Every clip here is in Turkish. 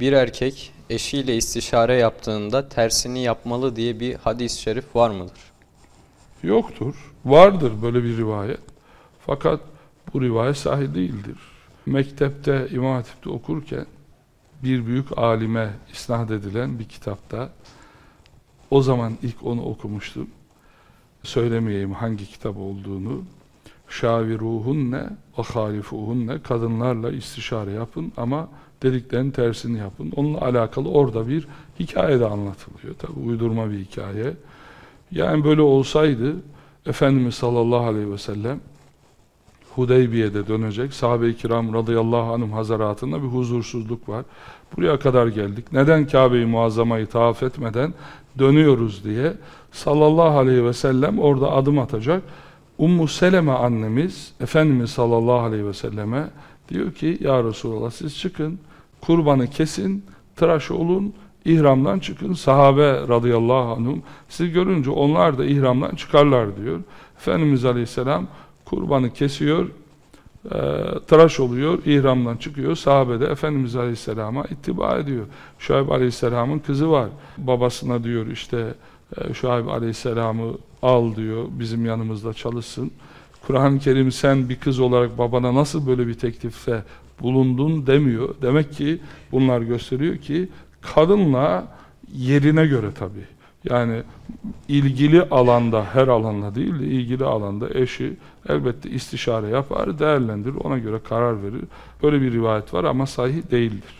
bir erkek eşiyle istişare yaptığında tersini yapmalı diye bir hadis-i şerif var mıdır? Yoktur. Vardır böyle bir rivayet. Fakat bu rivayet sahih değildir. Mektepte, İmam Hatip'te okurken bir büyük alime isnat edilen bir kitapta o zaman ilk onu okumuştum. Söylemeyeyim hangi kitap olduğunu. Şaviruhunne ve halifuhunne kadınlarla istişare yapın ama dediklerinin tersini yapın. Onunla alakalı orada bir hikaye de anlatılıyor. Tabi uydurma bir hikaye. Yani böyle olsaydı Efendimiz sallallahu aleyhi ve sellem Hudeybiye'de dönecek. Sahabe-i kiram radıyallahu anhum hazaratında bir huzursuzluk var. Buraya kadar geldik. Neden Kabe-i Muazzama'yı tavaf etmeden dönüyoruz diye sallallahu aleyhi ve sellem orada adım atacak. Ummu Seleme annemiz Efendimiz sallallahu aleyhi ve selleme diyor ki ya Resulallah siz çıkın kurbanı kesin tıraş olun ihramdan çıkın sahabe radıyallahu anhum sizi görünce onlar da ihramdan çıkarlar diyor. Efendimiz aleyhisselam kurbanı kesiyor e, tıraş oluyor, ihramdan çıkıyor. Sahabe de Efendimiz Aleyhisselam'a ittiba ediyor. Şuayb Aleyhisselam'ın kızı var. Babasına diyor işte Şuayb Aleyhisselam'ı al diyor, bizim yanımızda çalışsın. Kur'an-ı Kerim sen bir kız olarak babana nasıl böyle bir teklifte bulundun demiyor. Demek ki bunlar gösteriyor ki kadınla yerine göre tabii. Yani ilgili alanda, her alanda değil de ilgili alanda eşi elbette istişare yapar, değerlendirir, ona göre karar verir. Böyle bir rivayet var ama sahih değildir.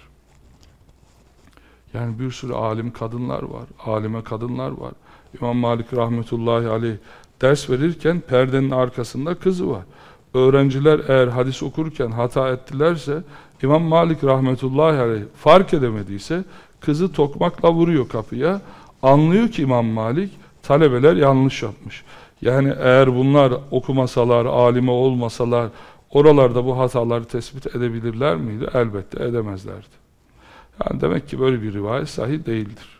Yani bir sürü alim kadınlar var, alime kadınlar var. İmam Malik rahmetullahi aleyh ders verirken perdenin arkasında kızı var. Öğrenciler eğer hadis okurken hata ettilerse İmam Malik rahmetullahi aleyh fark edemediyse kızı tokmakla vuruyor kapıya. Anlıyor ki İmam Malik talebeler yanlış yapmış. Yani eğer bunlar okumasalar, alime olmasalar oralarda bu hataları tespit edebilirler miydi? Elbette edemezlerdi. Yani demek ki böyle bir rivayet sahih değildir.